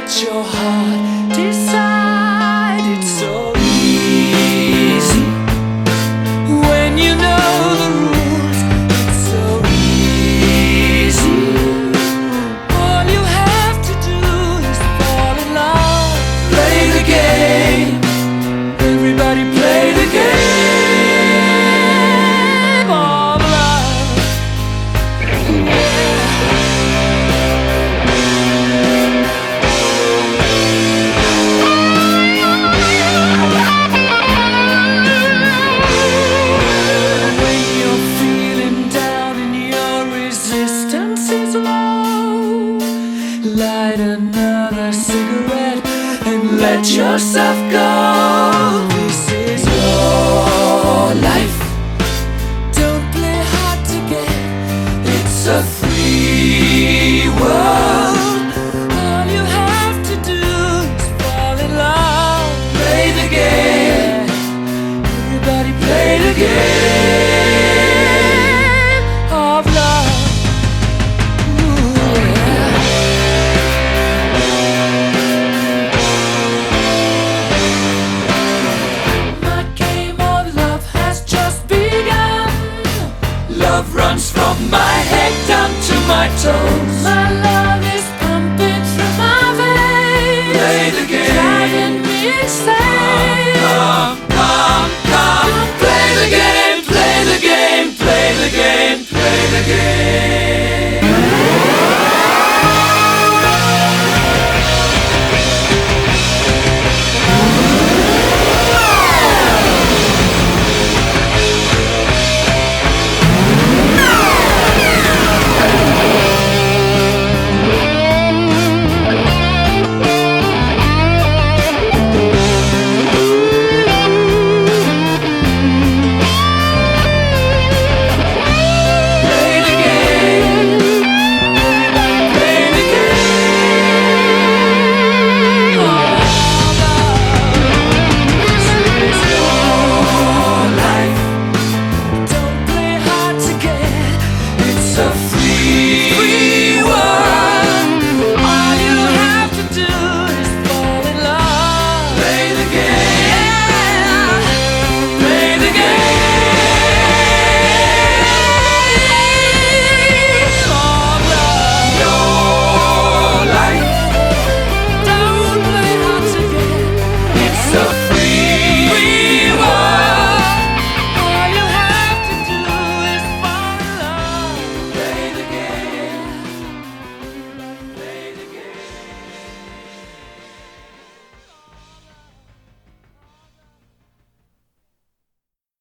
let your heart. light another cigarette and let yourself go. Toes. My love is pumping through my veins. Play the game. Driving me insane. Come, come, come. Play the game, play the game, play the game, play the game.